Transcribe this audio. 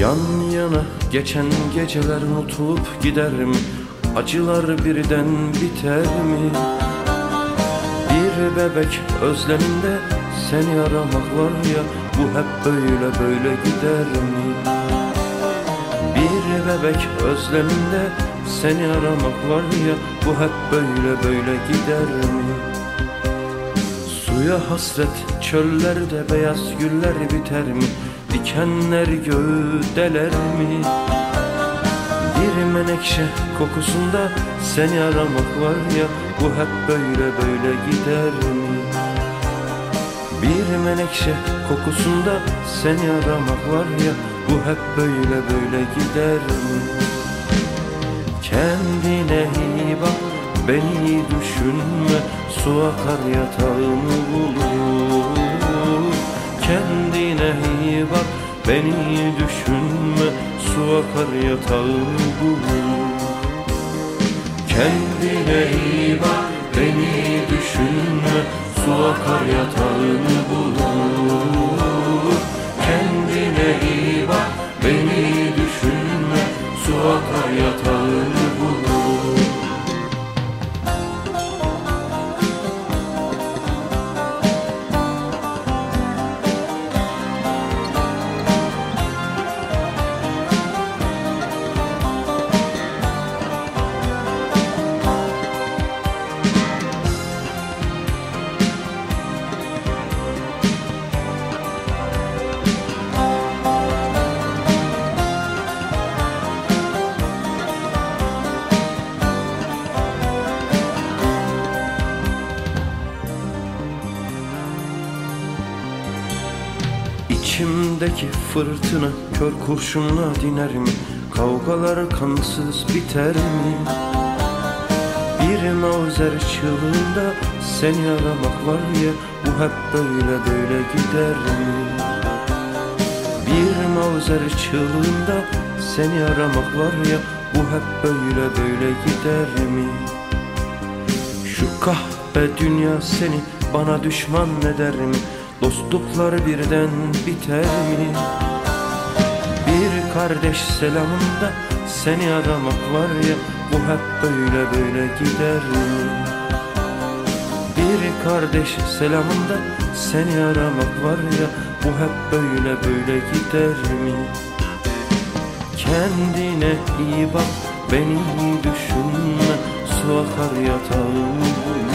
Yan yana geçen geceler unutulup gider mi? Acılar birden biter mi? Bir bebek özleminde seni aramak var ya Bu hep böyle böyle gider mi? Bir bebek özleminde seni aramak var ya Bu hep böyle böyle gider mi? Suya hasret çöllerde beyaz güller biter mi? Dikenler göğü deler mi? Bir menekşe kokusunda seni aramak var ya Bu hep böyle böyle gider mi? Bir menekşe kokusunda seni aramak var ya Bu hep böyle böyle gider mi? Kendine iyi bak beni düşünme Su akar yatağını bulur beni düşünme Su akar yatağını bulur Kendine iyi bak beni düşünme Su akar yatağını bulur İçimdeki fırtına kör kurşunla diner mi? Kavgalar kansız biter mi? Bir mavzer çığlığında seni aramak var ya Bu hep böyle böyle gider mi? Bir mavzer çığlığında seni aramak var ya Bu hep böyle böyle gider mi? Şu kahpe dünya seni bana düşman eder mi? Dostluklar birden biter mi? Bir kardeş selamında seni aramak var ya Bu hep böyle böyle gider mi? Bir kardeş selamında seni aramak var ya Bu hep böyle böyle gider mi? Kendine iyi bak beni düşünme Su akar bulur